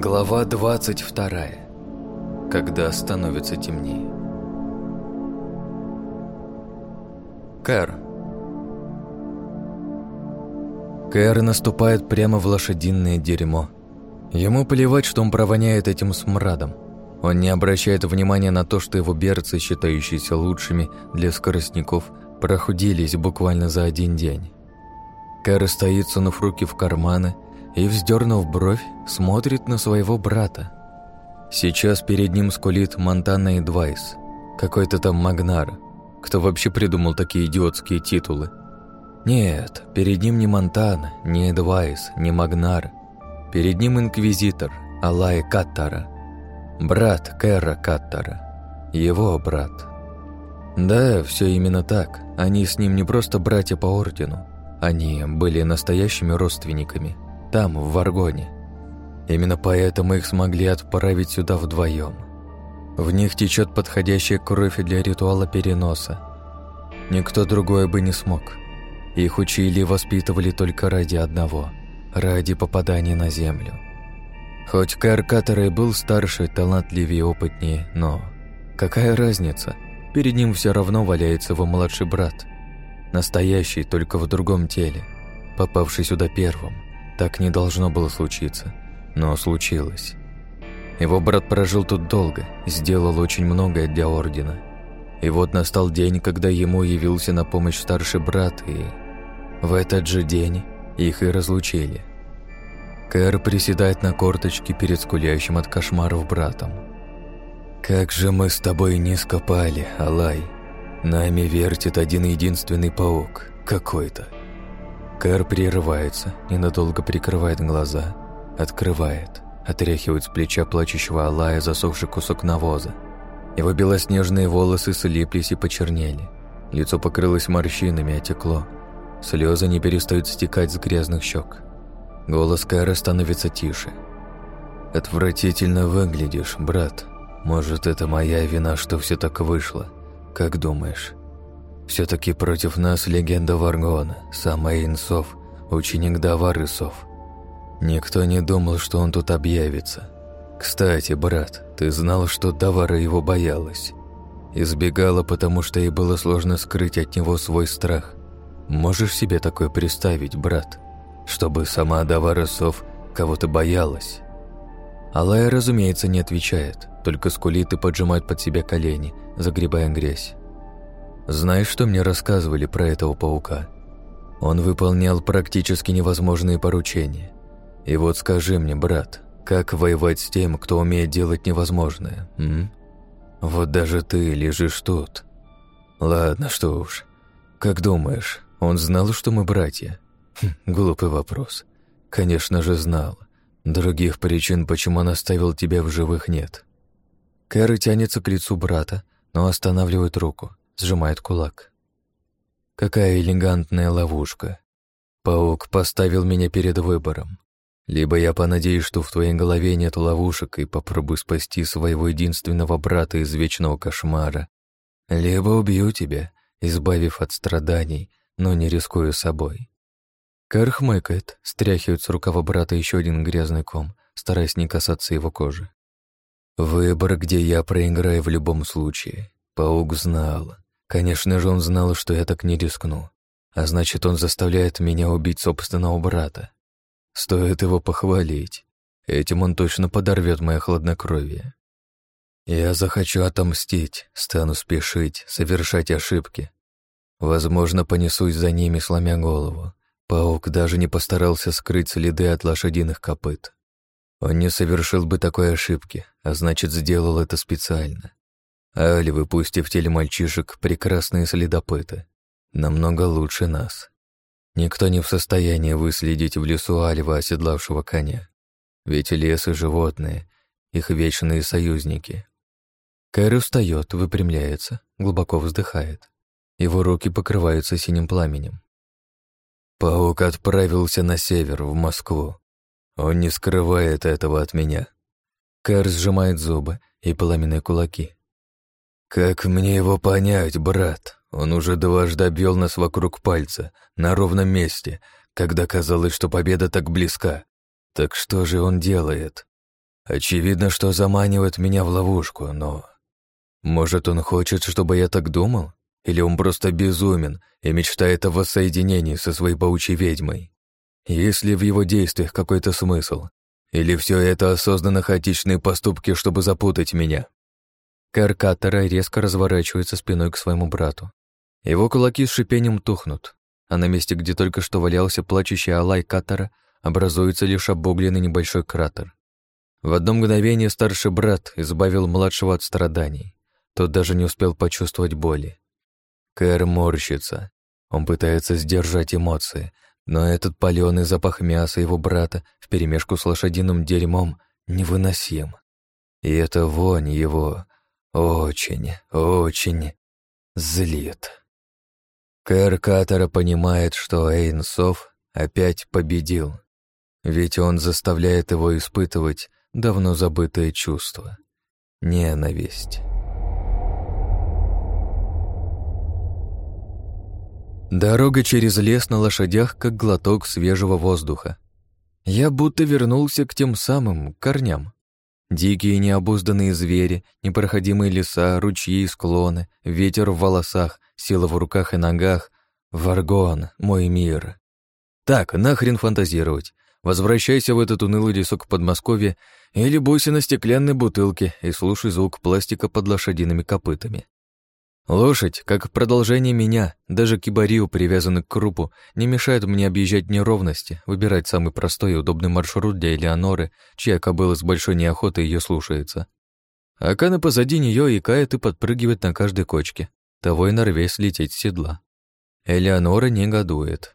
Глава 22. Когда становится темнее. Кэр. Кэр наступает прямо в лошадиное дерьмо. Ему плевать, что он провоняет этим смрадом. Он не обращает внимания на то, что его берцы, считающиеся лучшими для скоростников, прохудились буквально за один день. Кэр стоит, сунув руки в карманы, и, вздернув бровь, смотрит на своего брата. Сейчас перед ним скулит Монтана и Двайс, какой-то там Магнар. Кто вообще придумал такие идиотские титулы? Нет, перед ним не Монтана, не Эдвайс, не Магнар. Перед ним инквизитор Алай Каттара. Брат Кэра Каттара. Его брат. Да, все именно так. Они с ним не просто братья по ордену. Они были настоящими родственниками – там, в Варгоне. Именно поэтому их смогли отправить сюда вдвоем. В них течет подходящая кровь для ритуала переноса. Никто другой бы не смог. Их учили и воспитывали только ради одного – ради попадания на землю. Хоть Кэр Каттер был старше, талантливее и опытнее, но какая разница? Перед ним все равно валяется его младший брат. Настоящий, только в другом теле, попавший сюда первым – так не должно было случиться, но случилось. Его брат прожил тут долго, сделал очень многое для Ордена. И вот настал день, когда ему явился на помощь старший брат, и в этот же день их и разлучили. Кэр приседает на корточке перед скулящим от кошмаров братом. «Как же мы с тобой низко пали, Алай! Нами вертит один единственный паук, какой-то. Кэр прерывается, ненадолго прикрывает глаза, открывает, отряхивает с плеча плачущего Алая засохший кусок навоза. Его белоснежные волосы слиплись и почернели. Лицо покрылось морщинами, отекло. Слезы не перестают стекать с грязных щек. Голос Кэра становится тише. «Отвратительно выглядишь, брат. Может, это моя вина, что все так вышло. Как думаешь?» Все-таки против нас легенда Варгона, сам Эйнсов, ученик Давар Исов. Никто не думал, что он тут объявится. Кстати, брат, ты знал, что Давара его боялась. Избегала, потому что ей было сложно скрыть от него свой страх. Можешь себе такое представить, брат? Чтобы сама Давара Сов кого-то боялась? Алая, разумеется, не отвечает, только скулит и поджимает под себя колени, загребая грязь. Знаешь, что мне рассказывали про этого паука? Он выполнял практически невозможные поручения. И вот скажи мне, брат, как воевать с тем, кто умеет делать невозможное, м? Вот даже ты лежишь тут. Ладно, что уж. Как думаешь, он знал, что мы братья? Хм, глупый вопрос. Конечно же, знал. Других причин, почему он оставил тебя в живых, нет. Кэрри тянется к лицу брата, но останавливает руку сжимает кулак. Какая элегантная ловушка. Паук поставил меня перед выбором. Либо я понадеюсь, что в твоей голове нет ловушек и попробую спасти своего единственного брата из вечного кошмара, либо убью тебя, избавив от страданий, но не рискуя собой. Кэр хмыкает, стряхивает с рукава брата еще один грязный ком, стараясь не касаться его кожи. Выбор, где я проиграю в любом случае. Паук знал. Конечно же, он знал, что я так не рискну. А значит, он заставляет меня убить собственного брата. Стоит его похвалить. Этим он точно подорвет мое хладнокровие. Я захочу отомстить, стану спешить, совершать ошибки. Возможно, понесусь за ними, сломя голову. Паук даже не постарался скрыть следы от лошадиных копыт. Он не совершил бы такой ошибки, а значит, сделал это специально. Али, выпустив в теле мальчишек прекрасные следопыты. Намного лучше нас. Никто не в состоянии выследить в лесу Альва, оседлавшего коня. Ведь лес и животные — их вечные союзники. Кэр встает, выпрямляется, глубоко вздыхает. Его руки покрываются синим пламенем. Паук отправился на север, в Москву. Он не скрывает этого от меня. Кэр сжимает зубы и пламенные кулаки. «Как мне его понять, брат? Он уже дважды обвел нас вокруг пальца, на ровном месте, когда казалось, что победа так близка. Так что же он делает?» Очевидно, что заманивает меня в ловушку, но... Может, он хочет, чтобы я так думал? Или он просто безумен и мечтает о воссоединении со своей паучьей ведьмой? Есть ли в его действиях какой-то смысл? Или все это осознанно хаотичные поступки, чтобы запутать меня? Кэр Каттера резко разворачивается спиной к своему брату. Его кулаки с шипением тухнут, а на месте, где только что валялся плачущий Алай Каттера, образуется лишь обугленный небольшой кратер. В одно мгновение старший брат избавил младшего от страданий. Тот даже не успел почувствовать боли. Кэр морщится. Он пытается сдержать эмоции, но этот палёный запах мяса его брата вперемешку с лошадиным дерьмом невыносим. И эта вонь его очень, очень злит. Кэр понимает, что Эйнсов опять победил, ведь он заставляет его испытывать давно забытое чувство — ненависть. Дорога через лес на лошадях, как глоток свежего воздуха. Я будто вернулся к тем самым корням. Дикие необузданные звери, непроходимые леса, ручьи и склоны, ветер в волосах, сила в руках и ногах. Варгон, мой мир. Так, нахрен фантазировать. Возвращайся в этот унылый лесок Подмосковье или бойся на стеклянной бутылке и слушай звук пластика под лошадиными копытами. Лошадь, как продолжение меня, даже кибариу, привязанный к крупу, не мешает мне объезжать неровности, выбирать самый простой и удобный маршрут для Элеоноры, чья кобыла с большой неохотой ее слушается. Акана позади нее икает и подпрыгивает на каждой кочке, того и нарвесь лететь с седла. Элеонора негодует.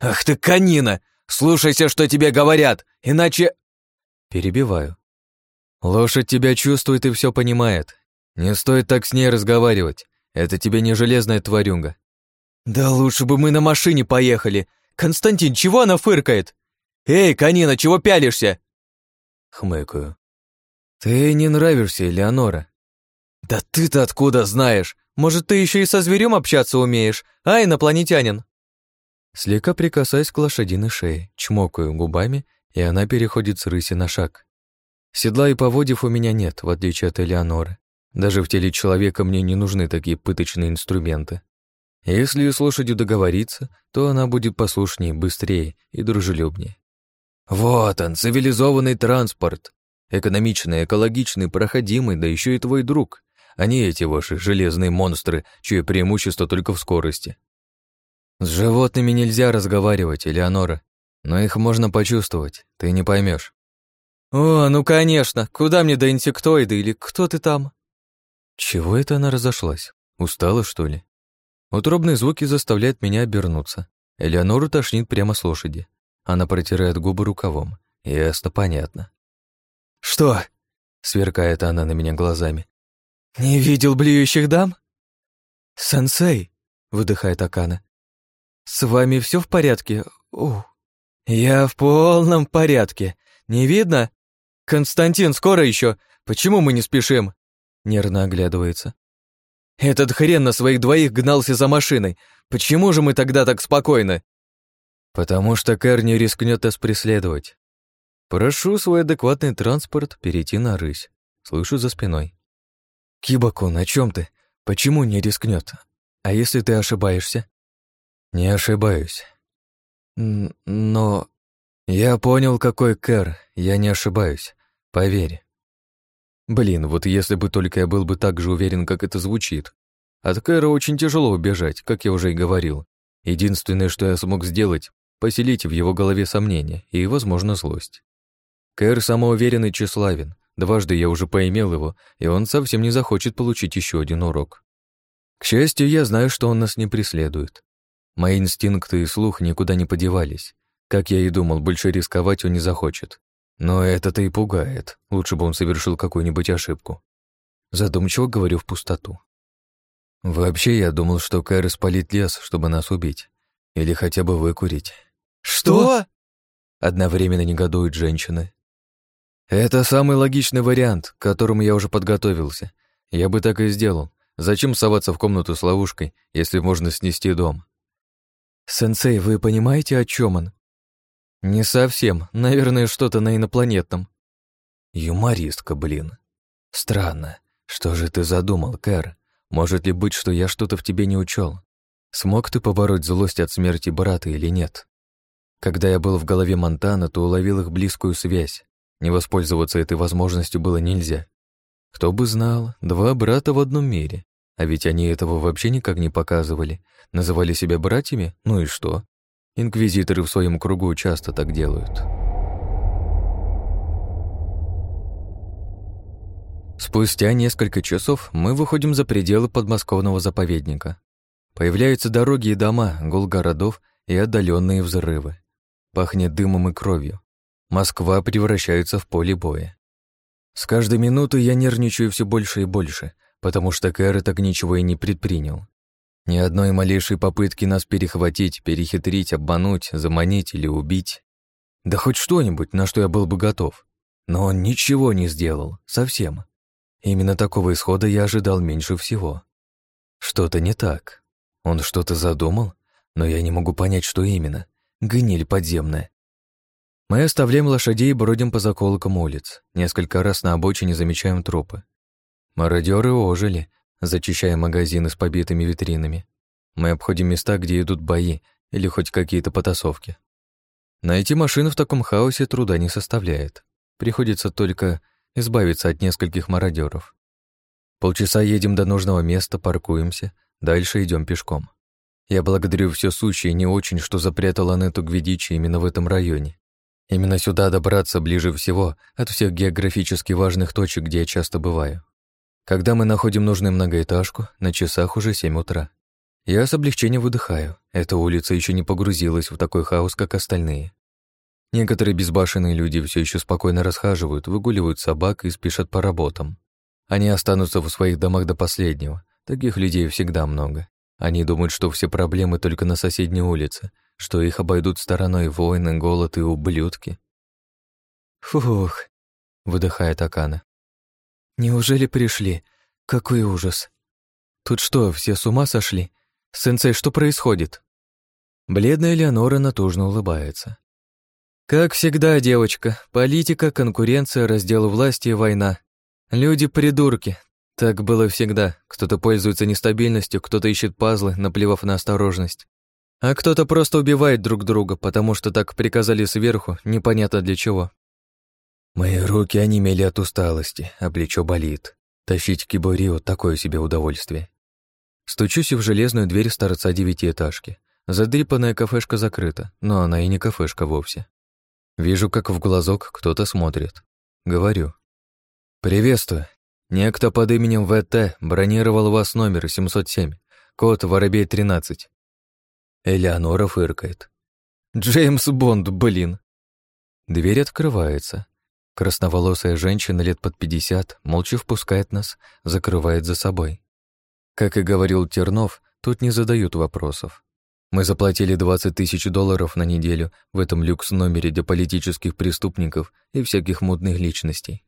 «Ах ты, конина! Слушайся, что тебе говорят, иначе...» Перебиваю. Лошадь тебя чувствует и все понимает, «Не стоит так с ней разговаривать. Это тебе не железная тварюга». «Да лучше бы мы на машине поехали. Константин, чего она фыркает? Эй, конина, чего пялишься?» Хмыкаю. «Ты не нравишься, Элеонора». «Да ты-то откуда знаешь? Может, ты еще и со зверем общаться умеешь, а, инопланетянин?» Слегка прикасаясь к лошадиной шее, чмокаю губами, и она переходит с рыси на шаг. Седла и поводьев у меня нет, в отличие от Элеоноры. Даже в теле человека мне не нужны такие пыточные инструменты. Если с лошадью договориться, то она будет послушнее, быстрее и дружелюбнее. Вот он, цивилизованный транспорт. Экономичный, экологичный, проходимый, да еще и твой друг, а не эти ваши железные монстры, чье преимущество только в скорости. С животными нельзя разговаривать, Элеонора, но их можно почувствовать, ты не поймешь. О, ну конечно, куда мне до инсектоида или кто ты там? Чего это она разошлась? Устала, что ли? Утробные звуки заставляют меня обернуться. Элеонору тошнит прямо с лошади. Она протирает губы рукавом. Ясно, понятно. «Что?» — сверкает она на меня глазами. «Не видел блюющих дам?» «Сенсей!» — выдыхает Акана. «С вами все в порядке? Ух, я в полном порядке. Не видно? Константин, скоро еще. Почему мы не спешим?» Нервно оглядывается. «Этот хрен на своих двоих гнался за машиной. Почему же мы тогда так спокойны?» «Потому что Кэр не рискнет нас преследовать. Прошу свой адекватный транспорт перейти на рысь. Слышу за спиной. Кибакун, о чем ты? Почему не рискнет? А если ты ошибаешься?» «Не ошибаюсь. Но я понял, какой Кэр. Я не ошибаюсь. Поверь. Блин, вот если бы только я был бы так же уверен, как это звучит. От Кэра очень тяжело убежать, как я уже и говорил. Единственное, что я смог сделать, поселить в его голове сомнения и, возможно, злость. Кэр самоуверен и тщеславен. Дважды я уже поимел его, и он совсем не захочет получить еще один урок. К счастью, я знаю, что он нас не преследует. Мои инстинкты и слух никуда не подевались. Как я и думал, больше рисковать он не захочет. Но это-то и пугает. Лучше бы он совершил какую-нибудь ошибку. Задумчиво говорю в пустоту. Вообще, я думал, что Кайр спалит лес, чтобы нас убить. Или хотя бы выкурить. «Что?» Одновременно негодуют женщины. Это самый логичный вариант, к которому я уже подготовился. Я бы так и сделал. Зачем соваться в комнату с ловушкой, если можно снести дом? «Сенсей, вы понимаете, о чем он?» «Не совсем. Наверное, что-то на инопланетном». Юмористка, блин. Странно. Что же ты задумал, Кэр? Может ли быть, что я что-то в тебе не учел? Смог ты побороть злость от смерти брата или нет? Когда я был в голове Монтана, то уловил их близкую связь. Не воспользоваться этой возможностью было нельзя. Кто бы знал, два брата в одном мире. А ведь они этого вообще никак не показывали. Называли себя братьями? Ну и что? Инквизиторы в своем кругу часто так делают. Спустя несколько часов мы выходим за пределы подмосковного заповедника. Появляются дороги и дома, гул городов и отдаленные взрывы. Пахнет дымом и кровью. Москва превращается в поле боя. С каждой минутой я нервничаю все больше и больше, потому что Кэр так ничего и не предпринял. Ни одной малейшей попытки нас перехватить, перехитрить, обмануть, заманить или убить. Да хоть что-нибудь, на что я был бы готов. Но он ничего не сделал, совсем. Именно такого исхода я ожидал меньше всего. Что-то не так. Он что-то задумал, но я не могу понять, что именно. Гниль подземная. Мы оставляем лошадей и бродим по заколкам улиц. Несколько раз на обочине замечаем трупы. Мародеры ожили, зачищая магазины с побитыми витринами. Мы обходим места, где идут бои или хоть какие-то потасовки. Найти машину в таком хаосе труда не составляет. Приходится только избавиться от нескольких мародеров. Полчаса едем до нужного места, паркуемся, Дальше идем пешком. Я благодарю все сущее не очень, что запрятал Анетту Гвидичи именно в этом районе. Именно сюда добраться ближе всего от всех географически важных точек, где я часто бываю. Когда мы находим нужную многоэтажку, на часах уже 7 утра. Я с облегчением выдыхаю. Эта улица еще не погрузилась в такой хаос, как остальные. Некоторые безбашенные люди все еще спокойно расхаживают, выгуливают собак и спешат по работам. Они останутся в своих домах до последнего, Таких людей всегда много. Они думают, что все проблемы только на соседней улице, что их обойдут стороной войны, голод и ублюдки. «Фух», — выдыхает Акана. «Неужели пришли? Какой ужас! Тут что, все с ума сошли? Сенсей, что происходит?» Бледная Леонора натужно улыбается. «Как всегда, девочка, политика, конкуренция, раздел власти и война. Люди — придурки, так было всегда. Кто-то пользуется нестабильностью, кто-то ищет пазлы, наплевав на осторожность. А кто-то просто убивает друг друга, потому что так приказали сверху, непонятно для чего. Мои руки онемели от усталости, а плечо болит. Тащить киборио — такое себе удовольствие. Стучусь в железную дверь старца девятиэтажки. Задрипанная кафешка закрыта, но она и не кафешка вовсе. Вижу, как в глазок кто-то смотрит. Говорю. «Приветствую. Некто под именем ВТ бронировал вас номер 707, код Воробей-13. Элеонора фыркает. Джеймс Бонд, блин. Дверь открывается. Красноволосая женщина лет под 50 молча впускает нас, закрывает за собой. Как и говорил Тернов, тут не задают вопросов. Мы заплатили 20 тысяч долларов на неделю в этом люкс-номере для политических преступников и всяких мудных личностей.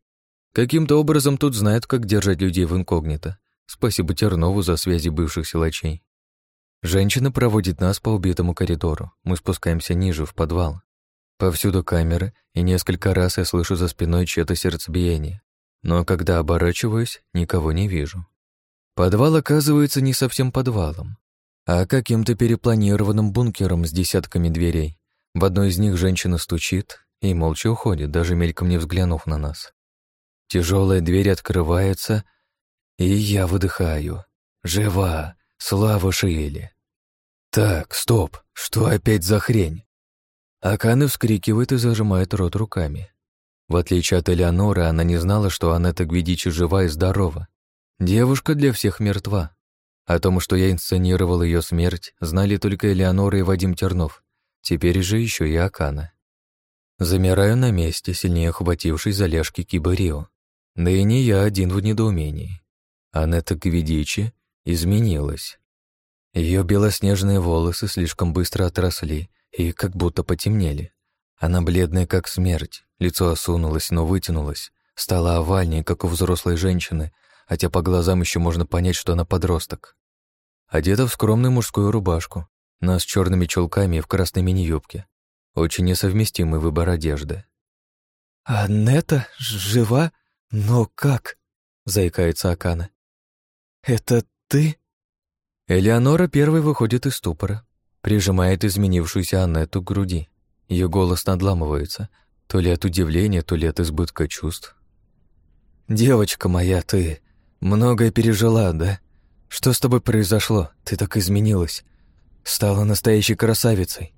Каким-то образом тут знают, как держать людей в инкогнито. Спасибо Тернову за связи бывших силачей. Женщина проводит нас по убитому коридору. Мы спускаемся ниже, в подвал. Повсюду камеры, и несколько раз я слышу за спиной чьё-то сердцебиение. Но когда оборачиваюсь, никого не вижу. Подвал оказывается не совсем подвалом, а каким-то перепланированным бункером с десятками дверей. В одной из них женщина стучит и молча уходит, даже мельком не взглянув на нас. Тяжелая дверь открывается, и я выдыхаю. Жива! Слава Шиэле! Так, стоп, что опять за хрень? Акана вскрикивает и зажимает рот руками. В отличие от Элеоноры, она не знала, что Анетта Гвидичи жива и здорова. Девушка для всех мертва. О том, что я инсценировал ее смерть, знали только Элеонора и Вадим Тернов. Теперь же еще и Акана. Замираю на месте, сильнее охватившись за ляжки Кибарио. Да и не я один в недоумении. Анетта Гвидичи изменилась. Ее белоснежные волосы слишком быстро отросли и как будто потемнели. Она бледная, как смерть, лицо осунулось, но вытянулось, стала овальнее, как у взрослой женщины, хотя по глазам еще можно понять, что она подросток. Одета в скромную мужскую рубашку, но с черными чулками и в красной мини-юбке. Очень несовместимый выбор одежды. «Аннета жива? Но как?» — заикается Акана. «Это ты?» Элеонора первой выходит из ступора, прижимает изменившуюся Аннету к груди. Ее голос надламывается, то ли от удивления, то ли от избытка чувств. «Девочка моя, ты многое пережила, да? Что с тобой произошло? Ты так изменилась. Стала настоящей красавицей».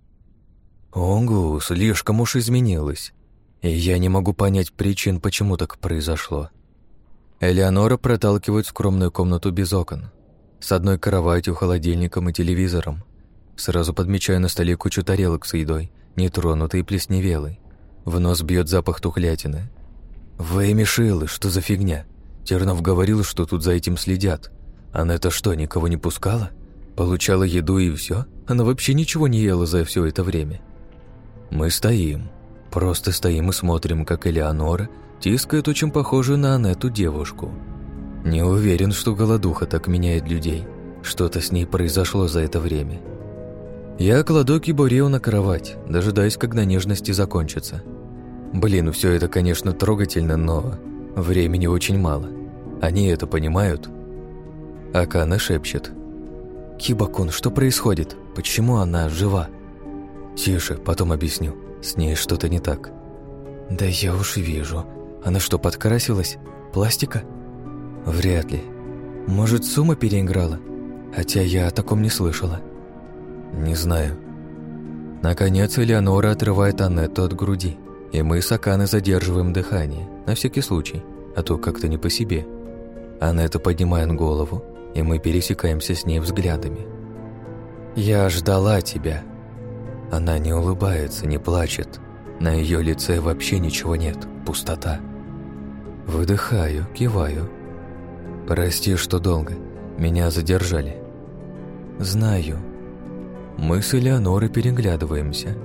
«Ого, слишком уж изменилась. И я не могу понять причин, почему так произошло». Элеонора проталкивает скромную комнату без окон. С одной кроватью, холодильником и телевизором. Сразу подмечаю на столе кучу тарелок с едой, нетронутой и плесневелой. В нос бьет запах тухлятины. «Вы, Мишилы, что за фигня? Тернов говорил, что тут за этим следят. Она это что, никого не пускала? Получала еду и все? Она вообще ничего не ела за все это время?» Мы стоим. Просто стоим и смотрим, как Элеонора тискает очень похожую на Анету девушку. Не уверен, что голодуха так меняет людей. Что-то с ней произошло за это время. Я кладу Кибурео на кровать, дожидаясь, когда нежности закончатся. Блин, все это, конечно, трогательно, но времени очень мало. Они это понимают? Акана шепчет. «Кибакун, что происходит? Почему она жива?» «Тише, потом объясню. С ней что-то не так». «Да я уж вижу. Она что, подкрасилась? Пластика?» «Вряд ли. Может, сумма переиграла? Хотя я о таком не слышала». «Не знаю». Наконец Элеонора отрывает Аннетту от груди, и мы с Аканой задерживаем дыхание, на всякий случай, а то как-то не по себе. Анетта поднимает голову, и мы пересекаемся с ней взглядами. «Я ждала тебя», она не улыбается, не плачет. На ее лице вообще ничего нет, пустота. Выдыхаю, киваю. Прости, что долго. Меня задержали. Знаю. Мы с Элеонорой переглядываемся.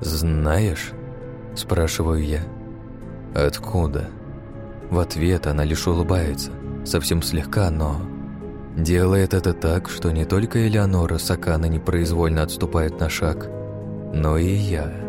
«Знаешь?» – спрашиваю я. «Откуда?» В ответ она лишь улыбается, совсем слегка, но Делает это так, что не только Элеонора Сакана непроизвольно отступает на шаг, но и я.